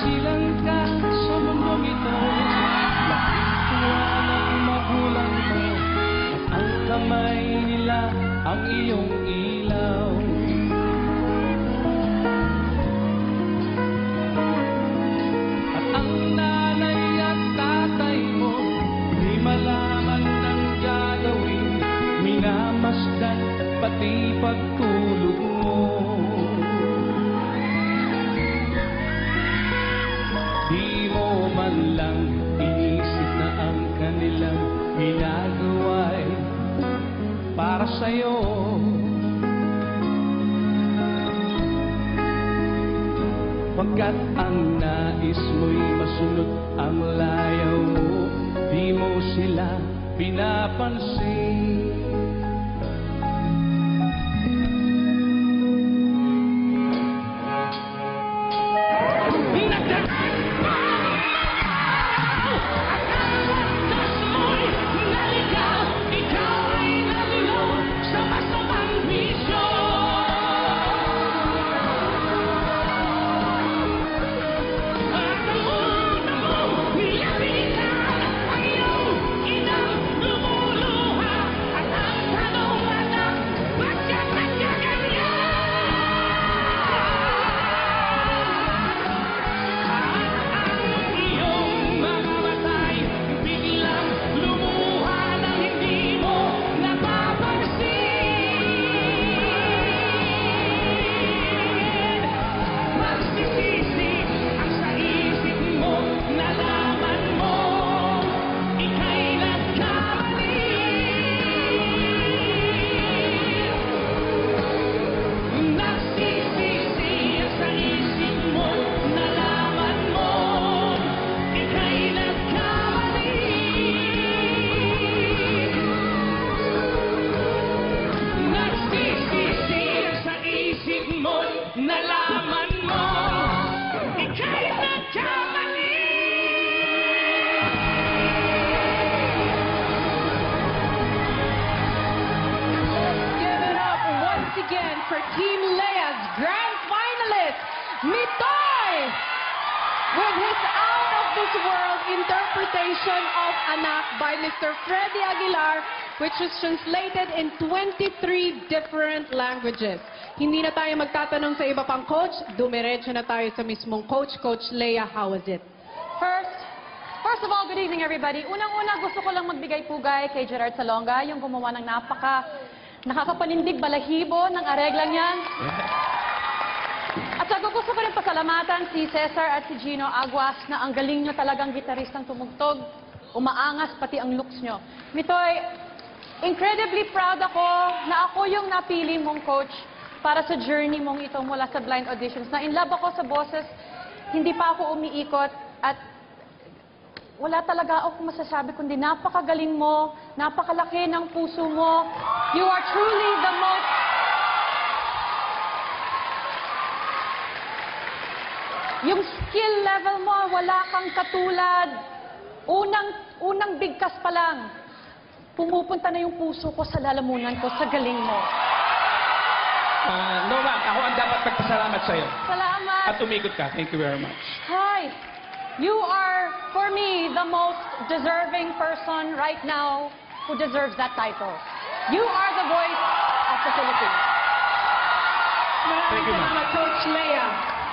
Silang ka sa ito. Nakituwa ng magulang mo At ang kamay nila ang iyong ilaw pati pagtulog mo Di mo man lang inisip na ang kanilang ginagawa'y para sa'yo. Pagkat ang nais mo'y masunod ang layaw mo, di mo sila pinapansin. Team Leia's grand finalist, Mitoy! With his out of this world interpretation of Anak by Mr. Freddy Aguilar, which was translated in 23 different languages. Hindi na tayo magtatanong sa iba pang coach, dumiretso na tayo sa mismong coach. Coach Leia, how was it? First, first of all, good evening everybody. Unang-una, gusto ko lang magbigay pugay kay Gerard Salonga, yung gumawa ng napaka nakakapanindig balahibo ng areglang yan. At saka gusto ko rin pasalamatan si Cesar at si Gino Aguas na ang galing nyo talagang gitaristang tumugtog. Umaangas pati ang looks nyo. Mitoy, incredibly proud ako na ako yung napili mong coach para sa journey mong ito mula sa blind auditions. Na in love ako sa boses, hindi pa ako umiikot at wala talaga ako masasabi kundi napakagaling mo, napakalaki ng puso mo. You are truly the most Yung skill level mo, wala kang katulad. Unang, unang bigkas pa lang, pumupunta na yung puso ko sa lalamunan ko, sa galing mo. Ah, no, ma'am. Ako ang dapat magpasalamat sa'yo. Salamat! At umikot ka. Thank you very much. Hi! You are, for me, the most deserving person right now who deserves that title. You are the voice of the Philippines. Thank you. Salamat, Coach Leia.